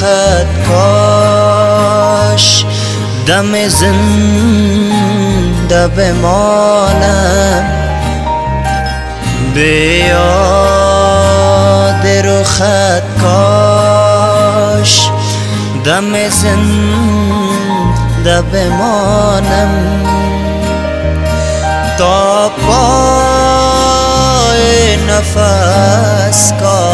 خط کاش دم زنده بمانم. بیاد یاد رو خط کاش دم زنده بمانم. تا پای نفس کاش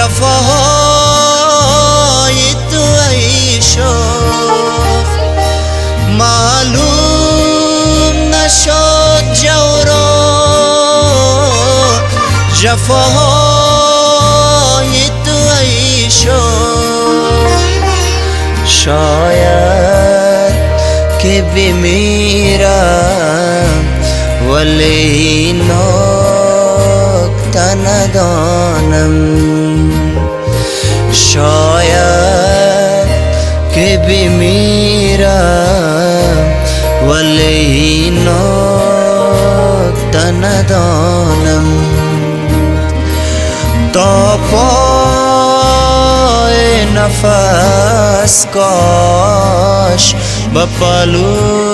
جفاهای تو ای شوخ معلوم نشد جورا جفاهای تو ای شوخ شاید که بمیرم ولی نکته ندانم ندانم. تا پای نفس کاش بپلوی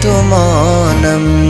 تو مانم.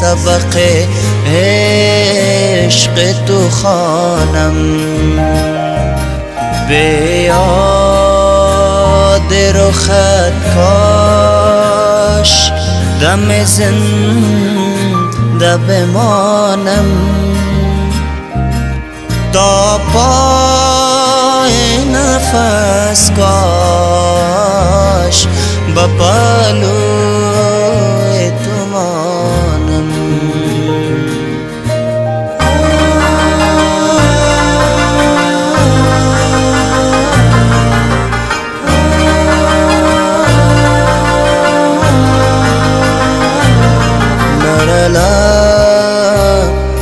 سبق عشق تو خانم به یاد رخت کاش دم زنده بمانم. تا پای نفس کاش بپلوی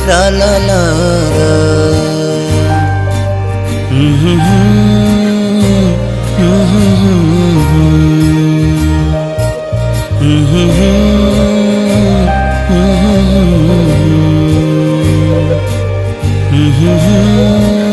রা লা লা Mm-hmm.